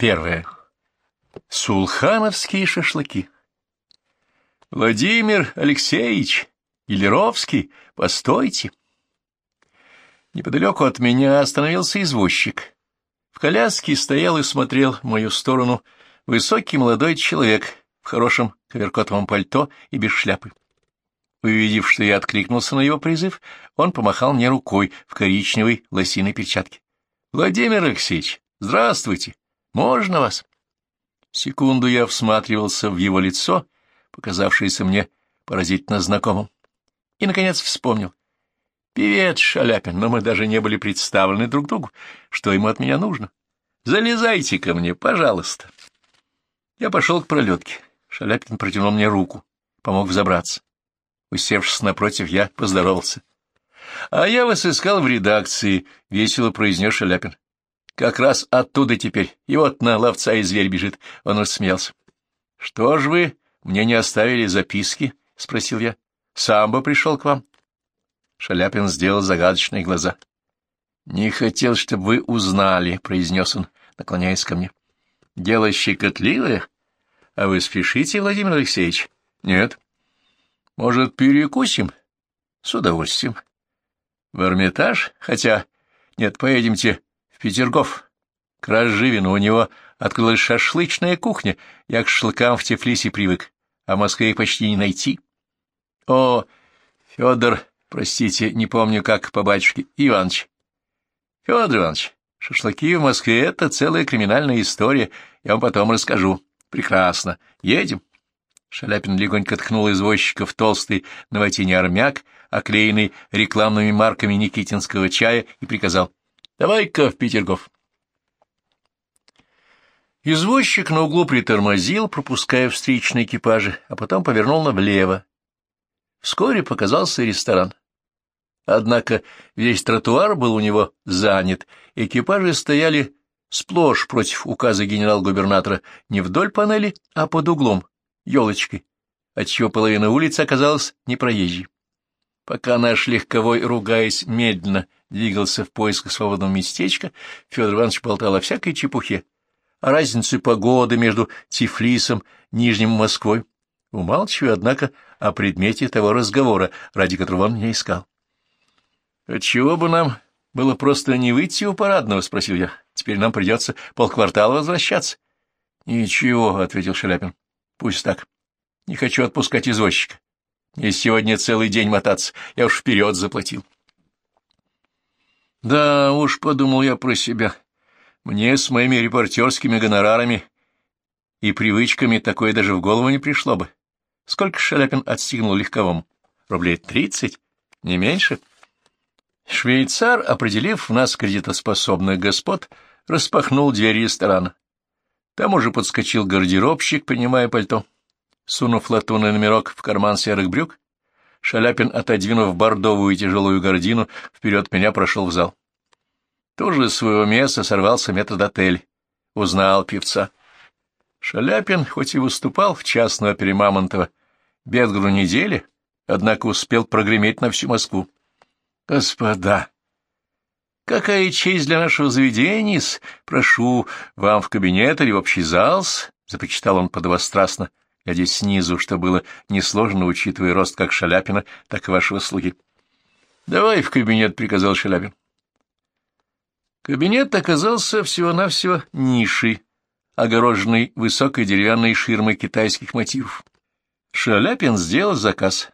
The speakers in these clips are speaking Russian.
Первое. Сулхановские шашлыки. Владимир Алексеевич Елеровский, постойте. Неподалеку от меня остановился извозчик. В коляске стоял и смотрел в мою сторону высокий молодой человек в хорошем коверкотовом пальто и без шляпы. Увидев, что я откликнулся на его призыв, он помахал мне рукой в коричневой лосиной перчатке. — Владимир Алексеевич, здравствуйте! Можно вас? Секунду я всматривался в его лицо, показавшееся мне поразительно знакомым, и, наконец, вспомнил. Певец Шаляпин, но мы даже не были представлены друг другу. Что ему от меня нужно? Залезайте ко мне, пожалуйста. Я пошел к пролетке. Шаляпин протянул мне руку, помог взобраться. Усевшись напротив, я поздоровался. — А я вас искал в редакции, — весело произнес Шаляпин. — Как раз оттуда теперь. И вот на ловца и зверь бежит. Он рассмеялся. — Что ж вы мне не оставили записки? — спросил я. — Сам бы пришел к вам. Шаляпин сделал загадочные глаза. — Не хотел, чтобы вы узнали, — произнес он, наклоняясь ко мне. — Дело щекотливое. А вы спешите, Владимир Алексеевич? — Нет. — может, перекусим? С удовольствием. В Эрмитаж? Хотя... Нет, поедемте Петергоф. К Разживину у него открылась шашлычная кухня. Я к шашлыкам в Тифлисе привык, а в Москве почти не найти. О, Федор, простите, не помню, как по батюшке, Иванович. Федор Иванович, шашлыки в Москве — это целая криминальная история, я вам потом расскажу. Прекрасно. Едем. Шаляпин легонько ткнул извозчика в толстый на армяк, оклеенный рекламными марками никитинского чая, и приказал «Давай-ка в Петергоф». Извозчик на углу притормозил, пропуская встречные экипажи, а потом повернул налево. Вскоре показался ресторан. Однако весь тротуар был у него занят, экипажи стояли сплошь против указа генерал-губернатора не вдоль панели, а под углом, елочкой, отчего половина улицы оказалась непроезжей. Пока наш легковой, ругаясь, медленно двигался в поисках свободного местечка, Федор Иванович болтал о всякой чепухе, о разнице погоды между Тифлисом, Нижним Москвой, умалчивая, однако, о предмете того разговора, ради которого он меня искал. «Отчего бы нам было просто не выйти у парадного?» — спросил я. «Теперь нам придется полквартала возвращаться». «Ничего», — ответил Шаляпин. Пусть так. Не хочу отпускать извозчика. Мне сегодня целый день мотаться. Я уж вперед заплатил. Да уж, подумал я про себя. Мне с моими репортерскими гонорарами и привычками такое даже в голову не пришло бы. Сколько Шаляпин отстегнул легковому? Рублей тридцать? Не меньше? Швейцар, определив в нас кредитоспособных господ, распахнул двери ресторана. Там уже подскочил гардеробщик, принимая пальто. Сунув латунный номерок в карман серых брюк, Шаляпин, отодвинув бордовую тяжелую гордину, вперед меня прошел в зал. Тоже с своего места сорвался метрдотель. Узнал певца. Шаляпин, хоть и выступал в частную опере Мамонтова, Бедгру недели, однако успел прогреметь на всю Москву. «Господа!» Какая честь для нашего заведения Прошу вам в кабинет или в общий зал започитал он подвострастно, глядя снизу, что было несложно, учитывая рост как Шаляпина, так и вашего слуги. — Давай в кабинет, — приказал Шаляпин. Кабинет оказался всего-навсего нишей, огороженной высокой деревянной ширмой китайских мотивов. Шаляпин сделал заказ.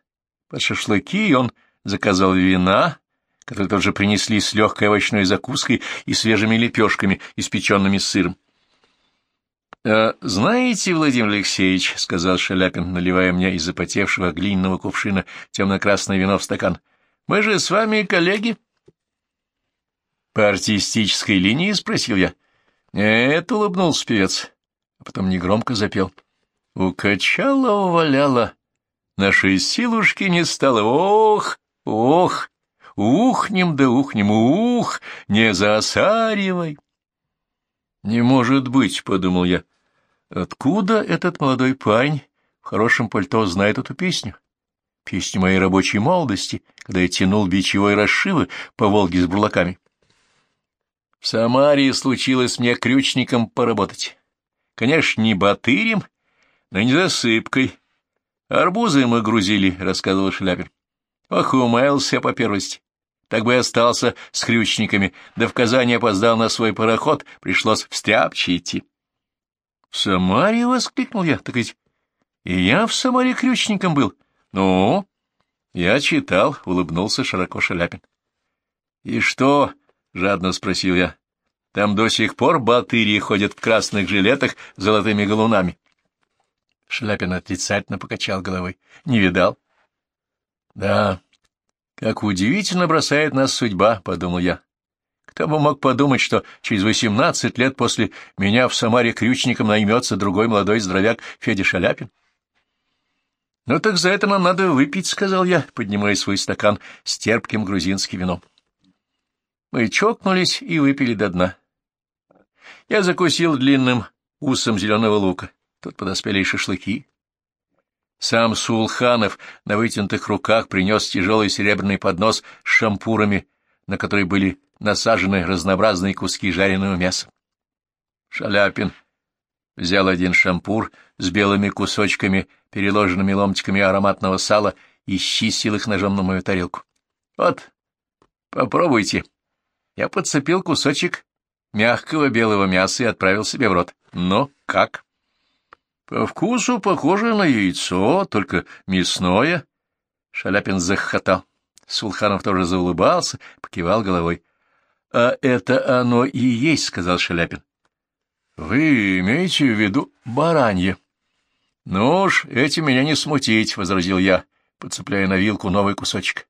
Под шашлыки он заказал вина, которые тоже принесли с легкой овощной закуской и свежими лепешками, испеченными сыром. «А знаете, Владимир Алексеевич, — сказал Шаляпин, наливая мне из запотевшего глиняного кувшина темно-красное вино в стакан, — мы же с вами коллеги. — По артистической линии? — спросил я. — Нет, — улыбнулся певец, а потом негромко запел. — Укачала, уваляла, нашей силушки не стало. Ох, ох! Ухнем да ухнем, ух, не засаривай. Не может быть, — подумал я, — откуда этот молодой парень в хорошем пальто знает эту песню? Песню моей рабочей молодости, когда я тянул бичевой расшивы по Волге с бурлаками. В Самаре случилось мне крючником поработать. Конечно, не батырем, но не засыпкой. Арбузы мы грузили, — рассказывал Шляпин. Ох, умаялся по первости. Так бы и остался с крючниками, да в Казани опоздал на свой пароход, пришлось в стряпче идти. — В Самаре? — воскликнул я. — Так ведь и я в Самаре крючником был. — Ну? — Я читал, — улыбнулся широко Шаляпин. — И что? — жадно спросил я. — Там до сих пор батыри ходят в красных жилетах с золотыми галунами. Шляпин отрицательно покачал головой. — Не видал? — Да, как удивительно бросает нас судьба, — подумал я. Кто бы мог подумать, что через восемнадцать лет после меня в Самаре крючником наймется другой молодой здоровяк Федя Шаляпин? — Ну так за это нам надо выпить, — сказал я, поднимая свой стакан с терпким грузинским вином. Мы чокнулись и выпили до дна. Я закусил длинным усом зеленого лука. Тут подоспели и шашлыки. Сам Сулханов на вытянутых руках принес тяжелый серебряный поднос с шампурами, на который были насажены разнообразные куски жареного мяса. Шаляпин взял один шампур с белыми кусочками, переложенными ломтиками ароматного сала, и счистил их ножом на мою тарелку. — Вот, попробуйте. Я подцепил кусочек мягкого белого мяса и отправил себе в рот. Но как? По вкусу похоже на яйцо, только мясное. Шаляпин захохотал. Сулханов тоже заулыбался, покивал головой. — А это оно и есть, — сказал Шаляпин. — Вы имеете в виду баранье? — Ну уж, этим меня не смутить, — возразил я, подцепляя на вилку новый кусочек.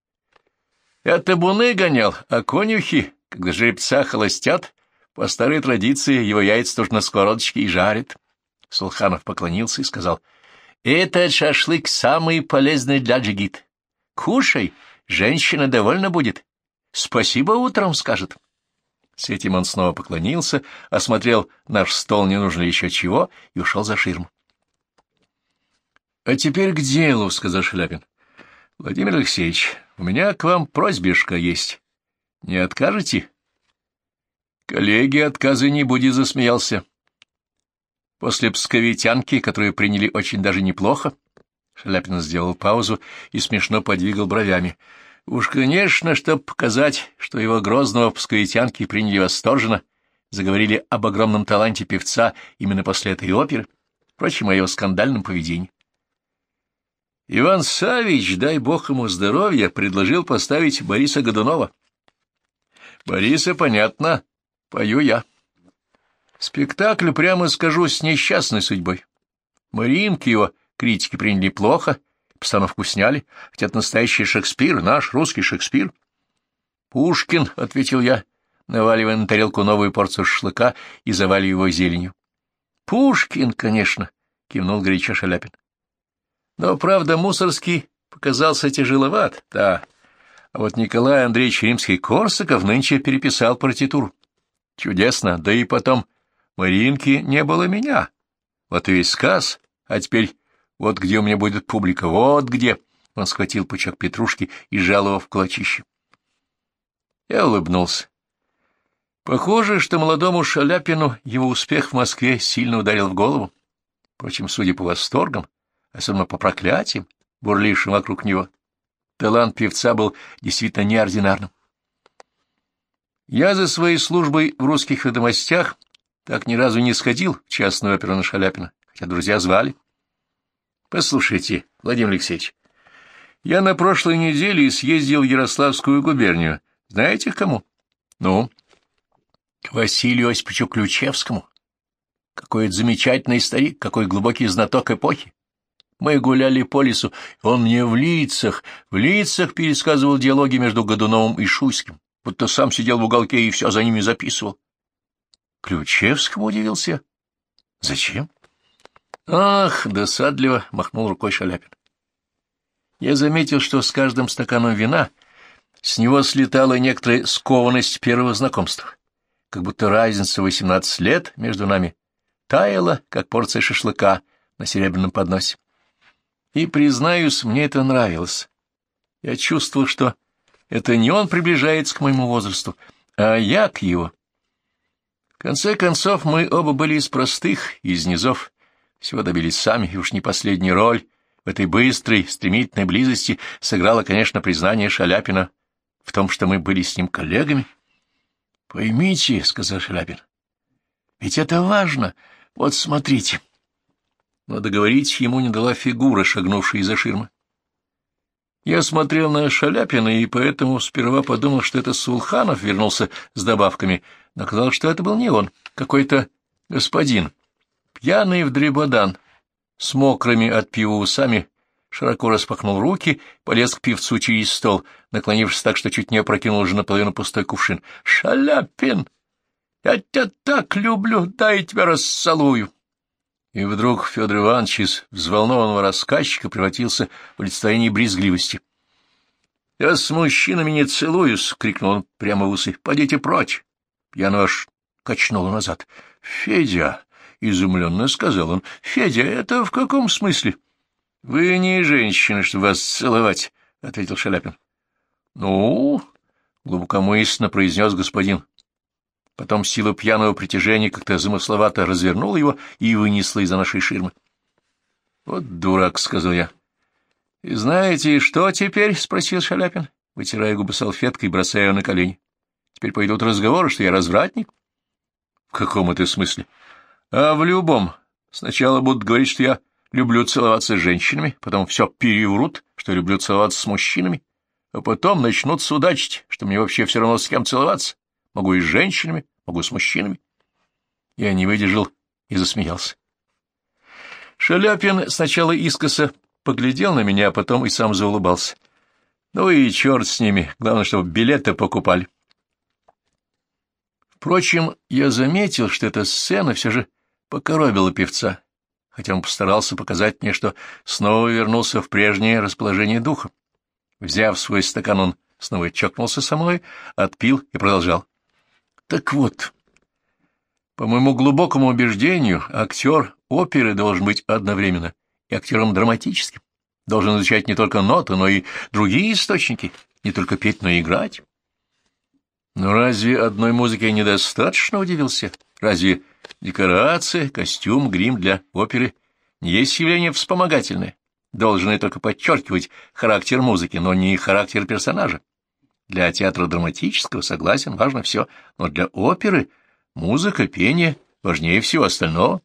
— Это буны гонял, а конюхи, когда жеребца холостят, по старой традиции его яйца тоже на сковородочке и жарят. Сулханов поклонился и сказал, — Этот шашлык самый полезный для джигит. Кушай, женщина довольна будет. Спасибо утром скажет. С этим он снова поклонился, осмотрел наш стол, не нужно ли еще чего, и ушел за ширму. — А теперь к делу, — сказал Шляпин. — Владимир Алексеевич, у меня к вам просьбишка есть. Не откажете? Коллеги отказа не будет, — засмеялся. После псковитянки, которую приняли очень даже неплохо, Шаляпин сделал паузу и смешно подвигал бровями. Уж, конечно, чтобы показать, что его грозного псковитянки приняли восторженно, заговорили об огромном таланте певца именно после этой оперы, впрочем, о его скандальном поведении. Иван Савич, дай бог ему здоровья, предложил поставить Бориса Годунова. Бориса, понятно, пою я. Спектакль, прямо скажу, с несчастной судьбой. Маринки его критики приняли плохо, постановку сняли, хотя это настоящий Шекспир, наш русский Шекспир. «Пушкин», — ответил я, наваливая на тарелку новую порцию шашлыка и заваливая его зеленью. «Пушкин, конечно», — кивнул горячо Шаляпин. «Но, правда, Мусорский показался тяжеловат, да. А вот Николай Андреевич Римский-Корсаков нынче переписал партитуру. Чудесно, да и потом Маринки не было меня. Вот и весь сказ. А теперь вот где у меня будет публика, вот где. Он схватил пучок петрушки и сжал его в кулачище. Я улыбнулся. Похоже, что молодому Шаляпину его успех в Москве сильно ударил в голову. Впрочем, судя по восторгам, особенно по проклятиям, бурлившим вокруг него, талант певца был действительно неординарным. Я за своей службой в русских ведомостях так ни разу не сходил в частную оперу на Шаляпина, хотя друзья звали. Послушайте, Владимир Алексеевич, я на прошлой неделе съездил в Ярославскую губернию. Знаете, к кому? Ну, к Василию Осиповичу Ключевскому. Какой это замечательный старик, какой глубокий знаток эпохи. Мы гуляли по лесу, он мне в лицах, в лицах пересказывал диалоги между Годуновым и Шуйским, будто сам сидел в уголке и все за ними записывал. Ключевскому удивился. Зачем? Ах, досадливо махнул рукой Шаляпин. Я заметил, что с каждым стаканом вина с него слетала некоторая скованность первого знакомства, как будто разница восемнадцать лет между нами таяла, как порция шашлыка на серебряном подносе. И, признаюсь, мне это нравилось. Я чувствовал, что это не он приближается к моему возрасту, а я к его. конце концов, мы оба были из простых, из низов, всего добились сами, и уж не последнюю роль в этой быстрой, стремительной близости сыграло, конечно, признание Шаляпина в том, что мы были с ним коллегами. — Поймите, — сказал Шаляпин, — ведь это важно. Вот смотрите. Но договорить ему не дала фигура, шагнувшая из-за ширмы. Я смотрел на Шаляпина, и поэтому сперва подумал, что это Сулханов вернулся с добавками, но оказалось, что это был не он, какой-то господин, пьяный в дребодан, с мокрыми от пива усами, широко распахнул руки, полез к певцу через стол, наклонившись так, что чуть не опрокинул уже наполовину пустой кувшин. «Шаляпин! Я тебя так люблю, дай тебя расцелую!» И вдруг Федор Иванович из взволнованного рассказчика превратился в олицетворение брезгливости. — Я с мужчинами не целуюсь! — крикнул он прямо в усы. — Пойдите прочь! Пьяно аж качнула назад. — Федя! — изумленно сказал он. — Федя, это в каком смысле? — Вы не женщина, чтобы вас целовать, — ответил Шаляпин. — Ну, — глубокомысленно произнес господин Потом сила пьяного притяжения как-то замысловато развернула его и вынесла из-за нашей ширмы. — Вот дурак, — сказал я. — И знаете, что теперь? — спросил Шаляпин, вытирая губы салфеткой и бросая ее на колени. — Теперь пойдут разговоры, что я развратник? — В каком это смысле? — А в любом. Сначала будут говорить, что я люблю целоваться с женщинами, потом все переврут, что люблю целоваться с мужчинами, а потом начнут судачить, что мне вообще все равно с кем целоваться могу и с женщинами, могу с мужчинами. Я не выдержал и засмеялся. Шаляпин сначала искоса поглядел на меня, а потом и сам заулыбался. Ну и черт с ними, главное, чтобы билеты покупали. Впрочем, я заметил, что эта сцена все же покоробила певца, хотя он постарался показать мне, что снова вернулся в прежнее расположение духа. Взяв свой стакан, он снова чокнулся со мной, отпил и продолжал. Так вот, по моему глубокому убеждению, актер оперы должен быть одновременно и актером драматическим, должен изучать не только ноты, но и другие источники, не только петь, но и играть. Но разве одной музыки недостаточно, удивился? Разве декорации, костюм, грим для оперы не есть явление вспомогательное, должны только подчеркивать характер музыки, но не характер персонажа? Для театра драматического, согласен, важно все, но для оперы музыка, пение важнее всего остального.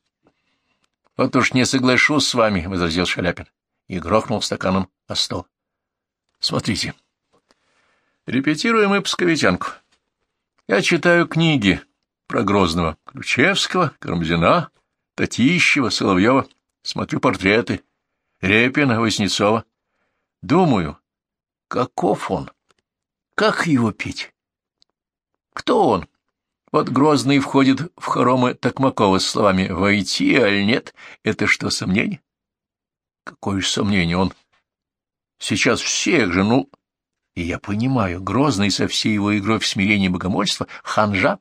— Вот уж не соглашусь с вами, — возразил Шаляпин и грохнул стаканом о стол. — Смотрите. Репетируем мы псковитянку. Я читаю книги про Грозного, Ключевского, Карамзина, Татищева, Соловьева, смотрю портреты Репина, Воснецова. Думаю, каков он? Как его пить? Кто он? Вот Грозный входит в хоромы Токмакова с словами «войти, аль нет?» Это что, сомнение? Какое же сомнение? Он сейчас всех же, ну... И я понимаю, Грозный со всей его игрой в смирении богомольства — ханжа.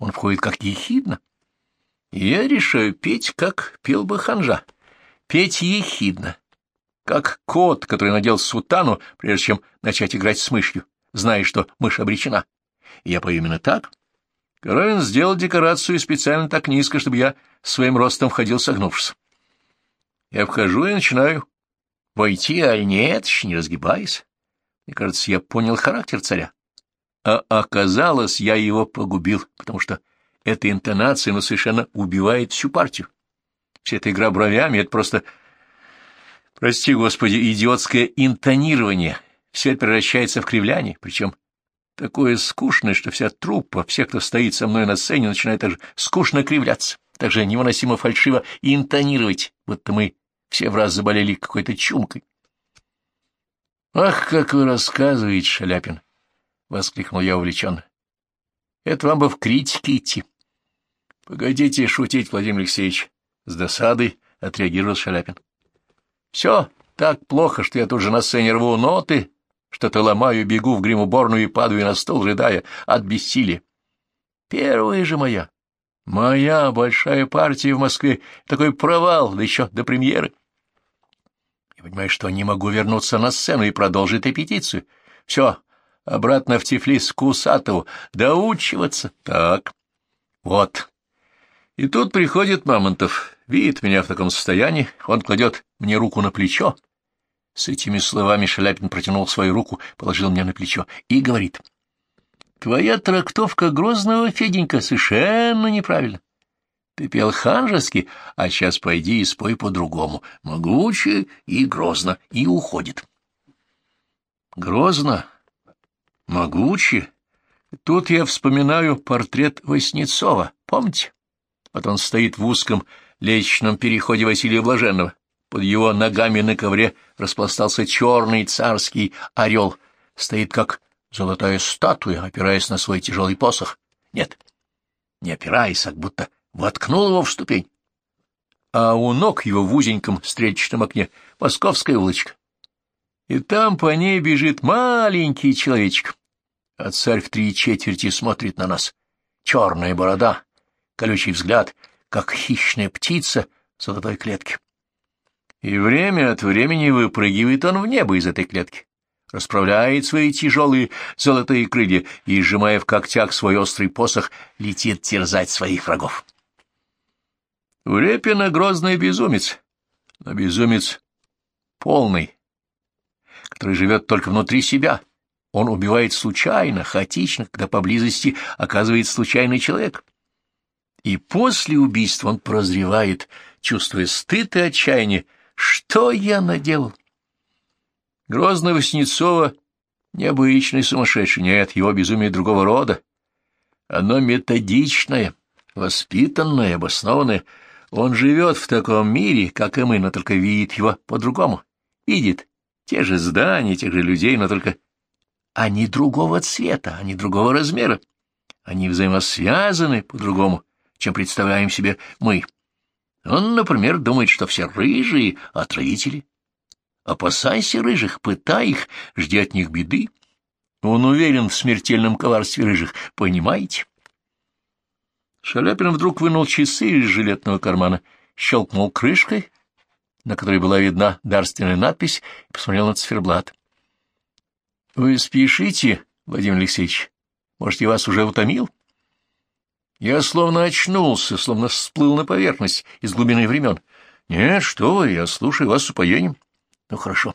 Он входит как ехидно. Я решаю петь, как пел бы ханжа. Петь ехидно, как кот, который надел сутану, прежде чем начать играть с мышью зная, что мышь обречена. я пою именно так. Коровин сделал декорацию специально так низко, чтобы я своим ростом входил согнувшись. Я вхожу и начинаю войти, а нет, еще не разгибаясь. Мне кажется, я понял характер царя. А оказалось, я его погубил, потому что эта интонация, ну, совершенно убивает всю партию. Вся эта игра бровями — это просто, прости господи, идиотское интонирование — все это превращается в кривляние, причем такое скучное, что вся труппа, все, кто стоит со мной на сцене, начинает так же скучно кривляться, так же невыносимо фальшиво интонировать, будто мы все в раз заболели какой-то чумкой. — Ах, как вы рассказываете, Шаляпин! — воскликнул я увлеченно. — Это вам бы в критике идти. — Погодите шутить, Владимир Алексеевич. С досадой отреагировал Шаляпин. — Все так плохо, что я тут же на сцене рву ноты, что-то ломаю, бегу в гримуборную и падаю на стол, рыдая от бессилия. Первая же моя, моя большая партия в Москве, такой провал, да еще до премьеры. Я понимаю, что не могу вернуться на сцену и продолжить репетицию. Все, обратно в Тифлис к Усатову, доучиваться. Так, Вот. И тут приходит Мамонтов, видит меня в таком состоянии, он кладет мне руку на плечо. С этими словами Шаляпин протянул свою руку, положил мне на плечо и говорит. Твоя трактовка Грозного, Феденька, совершенно неправильна. Ты пел ханжески, а сейчас пойди и спой по-другому. Могуче и грозно, и уходит. Грозно, могуче. Тут я вспоминаю портрет Васнецова, помните? Вот он стоит в узком лестничном переходе Василия Блаженного. Под его ногами на ковре распластался черный царский орел. Стоит как золотая статуя, опираясь на свой тяжелый посох. Нет, не опираясь, а будто воткнул его в ступень. А у ног его в узеньком стрельчатом окне московская улочка. И там по ней бежит маленький человечек, а царь в три четверти смотрит на нас. Черная борода, колючий взгляд, как хищная птица в золотой клетке. И время от времени выпрыгивает он в небо из этой клетки расправляет свои тяжелые золотые крылья и, сжимая в когтях свой острый посох, летит терзать своих врагов. У Репина грозный безумец, но безумец полный, который живет только внутри себя. Он убивает случайно, хаотично, когда поблизости оказывается случайный человек. И после убийства он прозревает, чувствуя стыд и отчаяние. Что я наделал? Грозный Васнецова необычный сумасшедший, нет, его безумие другого рода. Оно методичное, воспитанное, обоснованное. Он живет в таком мире, как и мы, но только видит его по-другому. Видит те же здания, тех же людей, но только они другого цвета, они другого размера. Они взаимосвязаны по-другому, чем представляем себе мы. Он, например, думает, что все рыжие — отравители, Опасайся рыжих, пытай их, жди от них беды. Он уверен в смертельном коварстве рыжих, понимаете? Шаляпин вдруг вынул часы из жилетного кармана, щелкнул крышкой, на которой была видна дарственная надпись, и посмотрел на циферблат. — Вы спешите, Владимир Алексеевич? Может, я вас уже утомил? Я словно очнулся, словно всплыл на поверхность из глубины времен. Нет, что вы, я слушаю вас с упоением. — ну, хорошо.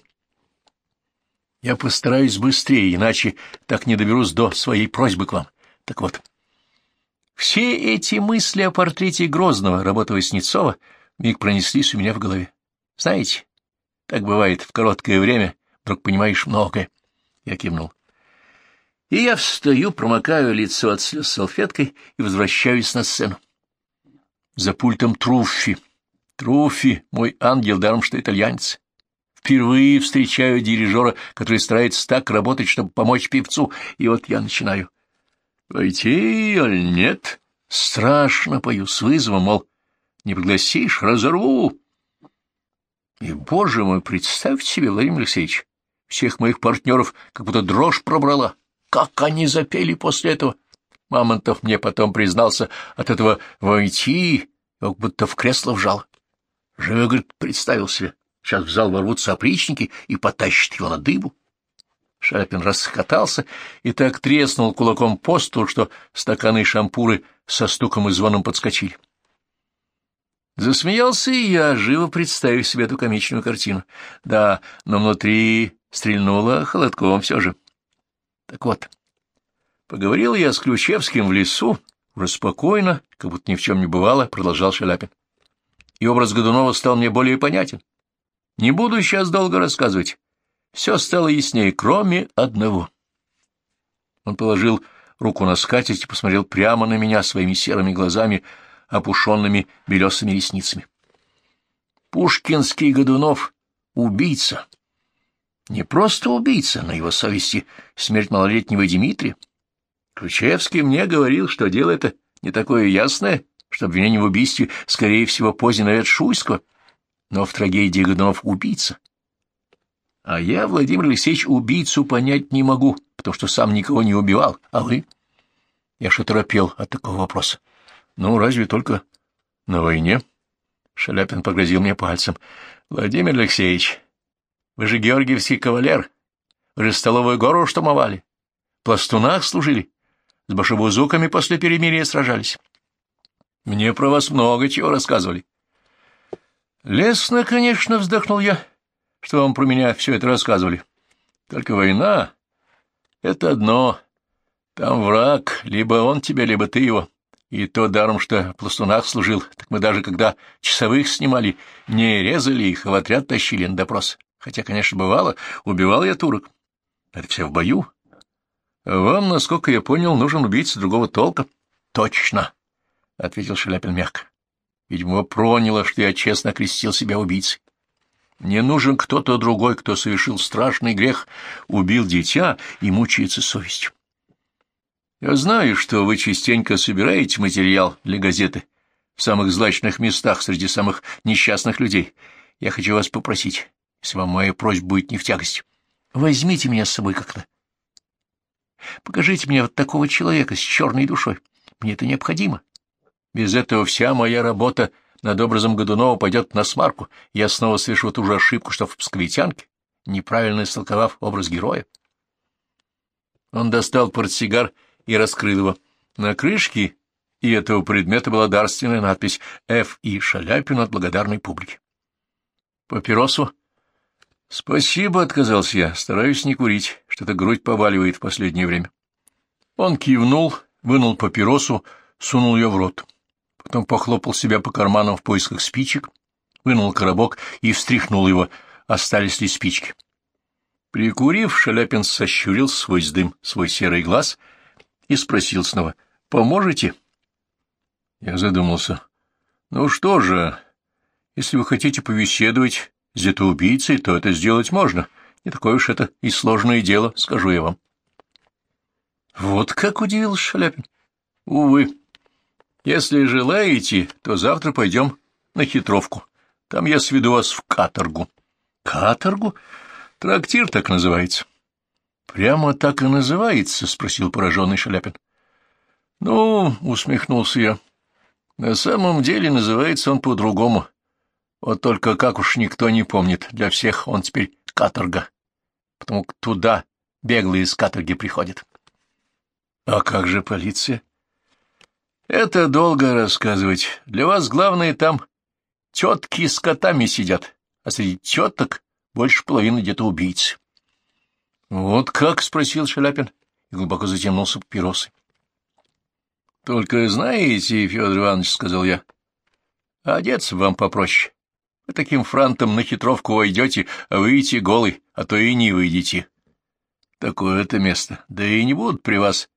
Я постараюсь быстрее, иначе так не доберусь до своей просьбы к вам. Так вот, все эти мысли о портрете Грозного, работы Васнецова, миг пронеслись у меня в голове. Знаете, так бывает в короткое время, вдруг понимаешь многое. Я кивнул. И я встаю, промокаю лицо от слез салфеткой и возвращаюсь на сцену. За пультом Труффи. Труффи, мой ангел, даром что итальянец. Впервые встречаю дирижера, который старается так работать, чтобы помочь певцу, и вот я начинаю. Войти или нет? Страшно пою с вызовом, мол, не пригласишь, разорву. И, боже мой, представьте себе, Владимир Алексеевич, всех моих партнеров как будто дрожь пробрала. Как они запели после этого! Мамонтов мне потом признался от этого войти, как будто в кресло вжал. Живо, говорит, представил себе. Сейчас в зал ворвутся опричники и потащат его на дыбу. Шаляпин расхотался и так треснул кулаком по столу, что стаканы и шампуры со стуком и звоном подскочили. Засмеялся и я, живо представив себе эту комичную картину. Да, но внутри стрельнуло холодком все же. Так вот, поговорил я с Ключевским в лесу, уже спокойно, как будто ни в чем не бывало, продолжал Шаляпин. И образ Годунова стал мне более понятен. Не буду сейчас долго рассказывать. Все стало яснее, кроме одного. Он положил руку на скатерть и посмотрел прямо на меня своими серыми глазами, опушенными белесыми ресницами. Пушкинский Годунов — убийца. Не просто убийца, на его совести смерть малолетнего Дмитрия. Ключевский мне говорил, что дело это не такое ясное, что обвинение в убийстве, скорее всего, поздний навет Шуйского — но в трагедии Годунов убийца. А я, Владимир Алексеевич, убийцу понять не могу, потому что сам никого не убивал. А вы? Я что торопел от такого вопроса. Ну, разве только на войне? Шаляпин погрозил мне пальцем. Владимир Алексеевич, вы же георгиевский кавалер. Вы же столовую гору штурмовали. В пластунах служили. С башебузуками после перемирия сражались. Мне про вас много чего рассказывали. Лестно, конечно, вздохнул я, что вам про меня все это рассказывали. Только война — это одно. Там враг, либо он тебя, либо ты его. И то даром, что в пластунах служил, так мы даже когда часовых снимали, не резали их, а в отряд тащили на допрос. Хотя, конечно, бывало, убивал я турок. Это все в бою. Вам, насколько я понял, нужен убийца другого толка. — Точно, — ответил Шаляпин мягко. Видимо, проняло, что я честно окрестил себя убийцей. Мне нужен кто-то другой, кто совершил страшный грех, убил дитя и мучается совестью. Я знаю, что вы частенько собираете материал для газеты в самых злачных местах среди самых несчастных людей. Я хочу вас попросить, если вам моя просьба будет не в тягость, возьмите меня с собой как-то. Покажите мне вот такого человека с черной душой. Мне это необходимо. Без этого вся моя работа над образом Годунова пойдет на смарку. Я снова совершу ту же ошибку, что в «Псковитянке», неправильно истолковав образ героя. Он достал портсигар и раскрыл его. На крышке и этого предмета была дарственная надпись «Ф. И. Шаляпин от благодарной публики». «Папиросу?» «Спасибо», — отказался я. «Стараюсь не курить. Что-то грудь побаливает в последнее время». Он кивнул, вынул папиросу, сунул ее в рот потом похлопал себя по карманам в поисках спичек, вынул коробок и встряхнул его, остались ли спички. Прикурив, Шаляпин сощурил свой дым, свой серый глаз и спросил снова, «Поможете?» Я задумался. «Ну что же, если вы хотите повеседовать с убийцей, то это сделать можно. Не такое уж это и сложное дело, скажу я вам». Вот как удивился Шаляпин. «Увы, если желаете, то завтра пойдем на хитровку. Там я сведу вас в каторгу. Каторгу? Трактир так называется. Прямо так и называется? Спросил пораженный Шаляпин. Ну, усмехнулся я. На самом деле называется он по-другому. Вот только как уж никто не помнит, для всех он теперь каторга. Потому туда беглые из каторги приходят. А как же полиция? Это долго рассказывать. Для вас главное там тетки с котами сидят, а среди теток больше половины где-то убийцы. — Вот как? — спросил Шаляпин и глубоко затянулся папиросой. — Только знаете, Федор Иванович, — сказал я, — одеться вам попроще. Вы таким франтом на хитровку войдете, а выйдете голый, а то и не выйдете. Такое-то место, да и не будут при вас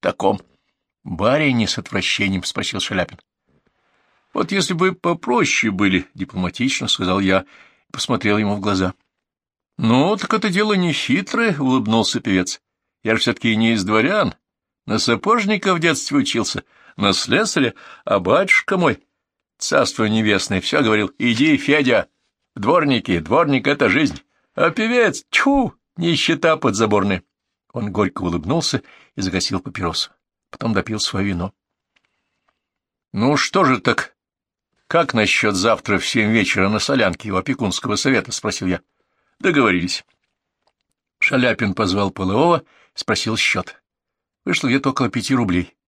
таком. —— Барыни с отвращением спросил Шаляпин. — Вот если бы попроще были, — дипломатично сказал я и посмотрел ему в глаза. — Ну, так это дело не хитрое, — улыбнулся певец. — Я же все-таки не из дворян. На сапожника в детстве учился, на слесаря, а батюшка мой, царство небесное, все говорил, иди, Федя, дворники, дворник — это жизнь, а певец, тьфу, нищета подзаборная. Он горько улыбнулся и загасил папиросу потом допил свое вино. — Ну что же так? Как насчет завтра в семь вечера на солянке у опекунского совета? — спросил я. — Договорились. Шаляпин позвал Полового, спросил счет. Вышло где-то около пяти рублей. —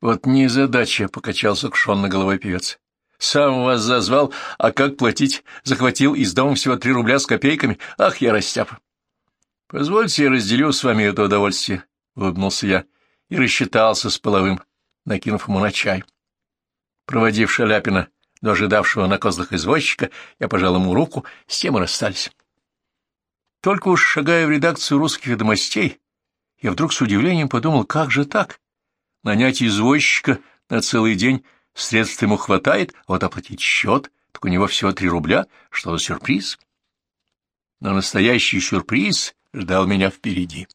Вот незадача, — покачал сокшенно головой певец. — Сам вас зазвал, а как платить? Захватил из дома всего три рубля с копейками. Ах, я растяпа! — Позвольте, я разделю с вами это удовольствие, — улыбнулся я и рассчитался с половым, накинув ему на чай. Проводив Шаляпина до на козлах извозчика, я пожал ему руку, с тем и расстались. Только уж шагая в редакцию русских ведомостей, я вдруг с удивлением подумал, как же так? Нанять извозчика на целый день средств ему хватает, а вот оплатить счет, так у него всего три рубля, что за сюрприз? Но настоящий сюрприз ждал меня впереди.